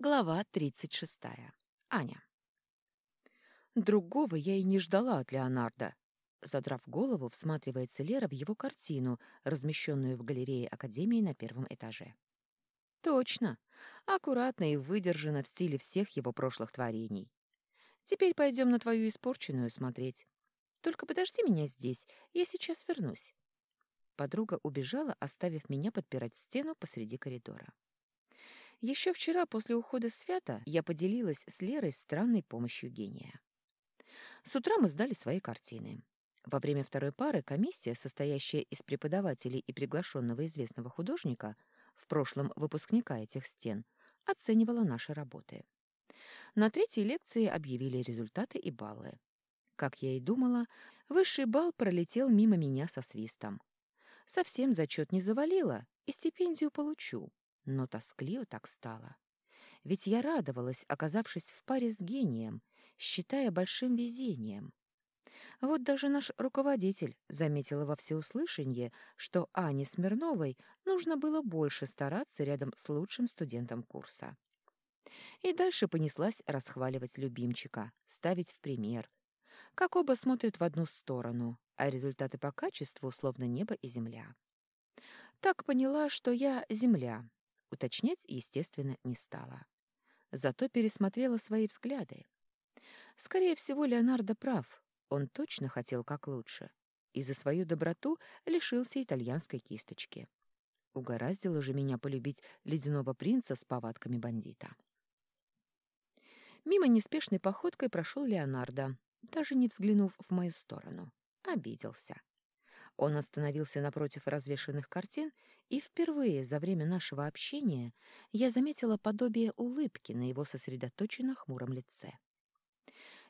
Глава 36. Аня. Другого я и не ждала от Леонардо. Задрав голову, всматривается Лера в его картину, размещенную в галерее Академии на первом этаже. Точно. Аккуратно и выдержано в стиле всех его прошлых творений. Теперь пойдем на твою испорченную смотреть. Только подожди меня здесь, я сейчас вернусь. Подруга убежала, оставив меня подпирать стену посреди коридора. Еще вчера, после ухода Свята, я поделилась с Лерой странной помощью гения. С утра мы сдали свои картины. Во время второй пары комиссия, состоящая из преподавателей и приглашенного известного художника, в прошлом выпускника этих стен, оценивала наши работы. На третьей лекции объявили результаты и баллы. Как я и думала, высший балл пролетел мимо меня со свистом. Совсем зачет не завалила, и стипендию получу. Но тоскливо так стало. Ведь я радовалась, оказавшись в паре с гением, считая большим везением. Вот даже наш руководитель заметила во всеуслышание, что Ане Смирновой нужно было больше стараться рядом с лучшим студентом курса. И дальше понеслась расхваливать любимчика, ставить в пример. Как оба смотрят в одну сторону, а результаты по качеству словно небо и земля. Так поняла, что я земля, Уточнять, естественно, не стала. Зато пересмотрела свои взгляды. Скорее всего, Леонардо прав. Он точно хотел как лучше. И за свою доброту лишился итальянской кисточки. Угораздило же меня полюбить ледяного принца с повадками бандита. Мимо неспешной походкой прошел Леонардо, даже не взглянув в мою сторону. Обиделся. Он остановился напротив развешанных картин, и впервые за время нашего общения я заметила подобие улыбки на его сосредоточенно хмуром лице.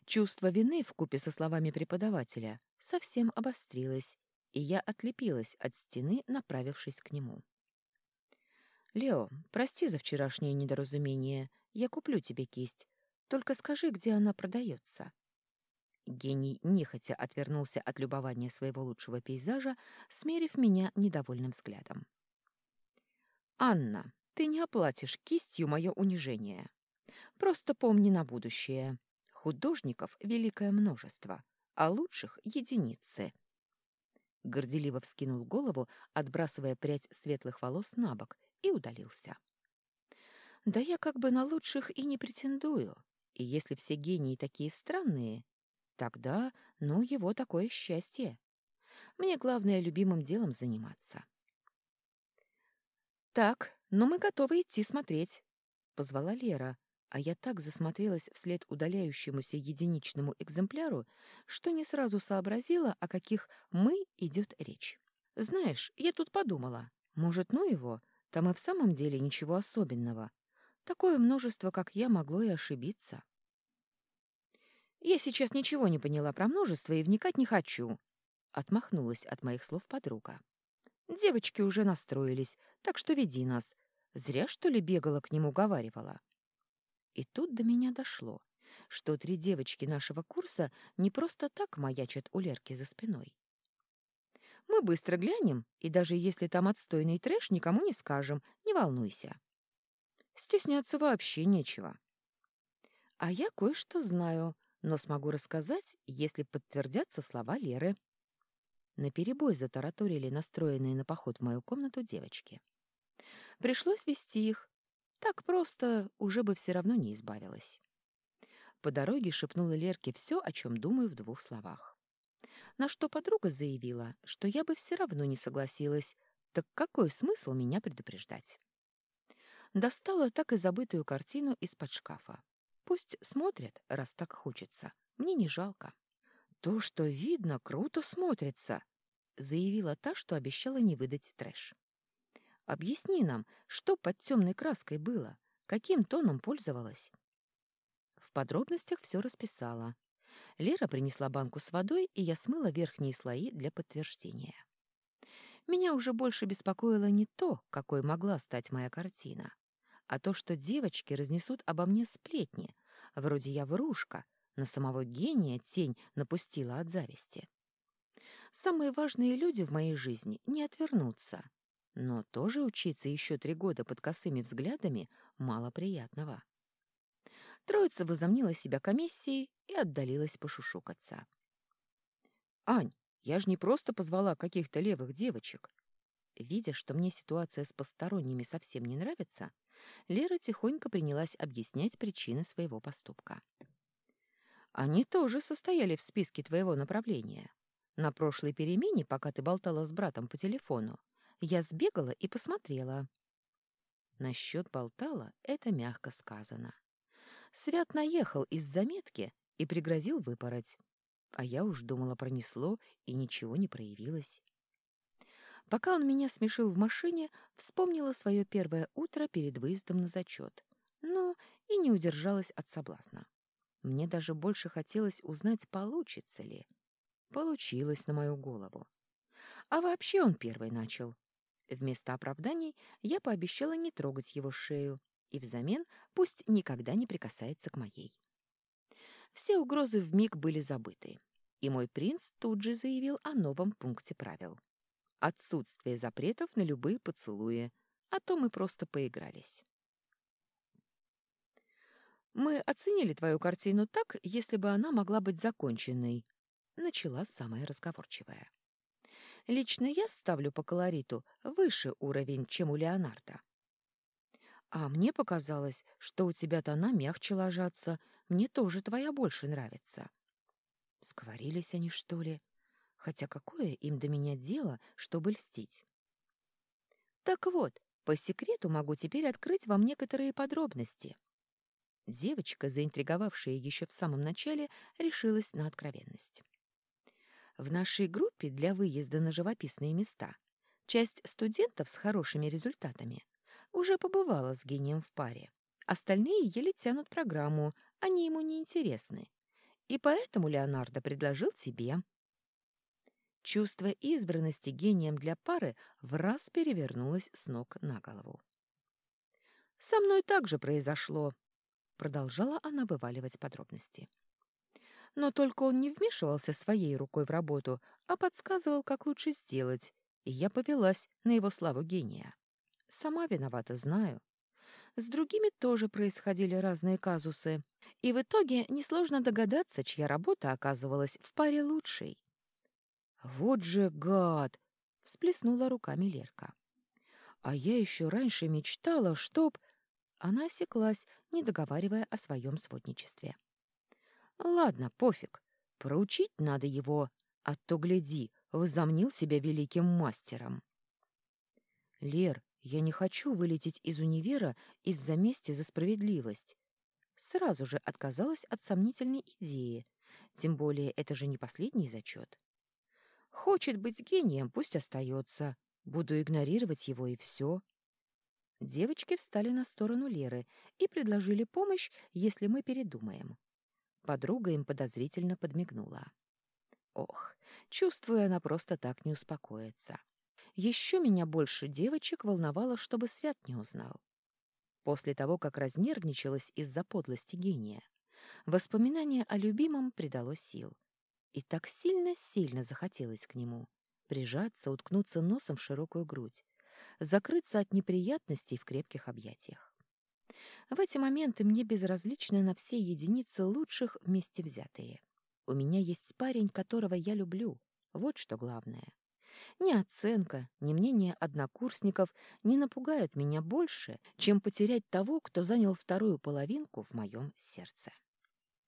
Чувство вины вкупе со словами преподавателя совсем обострилось, и я отлепилась от стены, направившись к нему. «Лео, прости за вчерашнее недоразумение. Я куплю тебе кисть. Только скажи, где она продается». Гений нехотя отвернулся от любования своего лучшего пейзажа, смерив меня недовольным взглядом. «Анна, ты не оплатишь кистью мое унижение. Просто помни на будущее. Художников великое множество, а лучших — единицы». Горделиво вскинул голову, отбрасывая прядь светлых волос на бок, и удалился. «Да я как бы на лучших и не претендую. И если все гении такие странные, Тогда, ну, его такое счастье. Мне главное любимым делом заниматься. «Так, ну мы готовы идти смотреть», — позвала Лера, а я так засмотрелась вслед удаляющемуся единичному экземпляру, что не сразу сообразила, о каких «мы» идет речь. «Знаешь, я тут подумала, может, ну его, там и в самом деле ничего особенного. Такое множество, как я, могло и ошибиться». Я сейчас ничего не поняла про множество и вникать не хочу. Отмахнулась от моих слов подруга. Девочки уже настроились, так что веди нас. Зря, что ли, бегала к нему, уговаривала. И тут до меня дошло, что три девочки нашего курса не просто так маячат у Лерки за спиной. Мы быстро глянем, и даже если там отстойный трэш, никому не скажем, не волнуйся. Стесняться вообще нечего. А я кое-что знаю, но смогу рассказать, если подтвердятся слова Леры. Наперебой затараторили настроенные на поход в мою комнату девочки. Пришлось вести их. Так просто уже бы все равно не избавилась. По дороге шепнула Лерке все, о чем думаю в двух словах. На что подруга заявила, что я бы все равно не согласилась, так какой смысл меня предупреждать? Достала так и забытую картину из-под шкафа. Пусть смотрят, раз так хочется. Мне не жалко. То, что видно, круто смотрится, заявила та, что обещала не выдать трэш. Объясни нам, что под темной краской было, каким тоном пользовалась. В подробностях все расписала. Лера принесла банку с водой, и я смыла верхние слои для подтверждения. Меня уже больше беспокоило не то, какой могла стать моя картина, а то, что девочки разнесут обо мне сплетни, вроде я врушка, на самого гения тень напустила от зависти. Самые важные люди в моей жизни не отвернутся, но тоже учиться еще три года под косыми взглядами мало приятного. Троица возомнила себя комиссией и отдалилась пошушукаться. «Ань, я ж не просто позвала каких-то левых девочек». Видя, что мне ситуация с посторонними совсем не нравится, Лера тихонько принялась объяснять причины своего поступка. «Они тоже состояли в списке твоего направления. На прошлой перемене, пока ты болтала с братом по телефону, я сбегала и посмотрела». Насчет болтала это мягко сказано. Свят наехал из заметки и пригрозил выпороть. А я уж думала, пронесло, и ничего не проявилось. Пока он меня смешил в машине, вспомнила свое первое утро перед выездом на зачет. Ну, и не удержалась от соблазна. Мне даже больше хотелось узнать, получится ли. Получилось на мою голову. А вообще он первый начал. Вместо оправданий я пообещала не трогать его шею, и взамен пусть никогда не прикасается к моей. Все угрозы вмиг были забыты, и мой принц тут же заявил о новом пункте правил. Отсутствие запретов на любые поцелуи, а то мы просто поигрались. «Мы оценили твою картину так, если бы она могла быть законченной», — начала самая разговорчивая. «Лично я ставлю по колориту выше уровень, чем у Леонардо. А мне показалось, что у тебя тона мягче ложатся. Мне тоже твоя больше нравится. Сговорились они, что ли? Хотя какое им до меня дело, чтобы льстить? Так вот, по секрету могу теперь открыть вам некоторые подробности. Девочка, заинтриговавшая еще в самом начале, решилась на откровенность. В нашей группе для выезда на живописные места часть студентов с хорошими результатами уже побывала с гением в паре. Остальные еле тянут программу, они ему не интересны. И поэтому Леонардо предложил тебе. Чувство избранности гением для пары в раз перевернулось с ног на голову. «Со мной также произошло», — продолжала она вываливать подробности. Но только он не вмешивался своей рукой в работу, а подсказывал, как лучше сделать, и я повелась на его славу гения. Сама виновата, знаю. С другими тоже происходили разные казусы, и в итоге несложно догадаться, чья работа оказывалась в паре лучшей. «Вот же гад!» — всплеснула руками Лерка. «А я еще раньше мечтала, чтоб...» Она осеклась, не договаривая о своем сводничестве. «Ладно, пофиг. Проучить надо его, а то, гляди, возомнил себя великим мастером». «Лер, я не хочу вылететь из универа из-за мести за справедливость. Сразу же отказалась от сомнительной идеи, тем более это же не последний зачет. Хочет быть гением, пусть остается. Буду игнорировать его, и все. Девочки встали на сторону Леры и предложили помощь, если мы передумаем. Подруга им подозрительно подмигнула. Ох, чувствую, она просто так не успокоится. Еще меня больше девочек волновало, чтобы Свят не узнал. После того, как разнервничалась из-за подлости гения, воспоминание о любимом придало сил. И так сильно-сильно захотелось к нему прижаться, уткнуться носом в широкую грудь, закрыться от неприятностей в крепких объятиях. В эти моменты мне безразлично на все единицы лучших вместе взятые. У меня есть парень, которого я люблю. Вот что главное. Ни оценка, ни мнение однокурсников не напугают меня больше, чем потерять того, кто занял вторую половинку в моем сердце.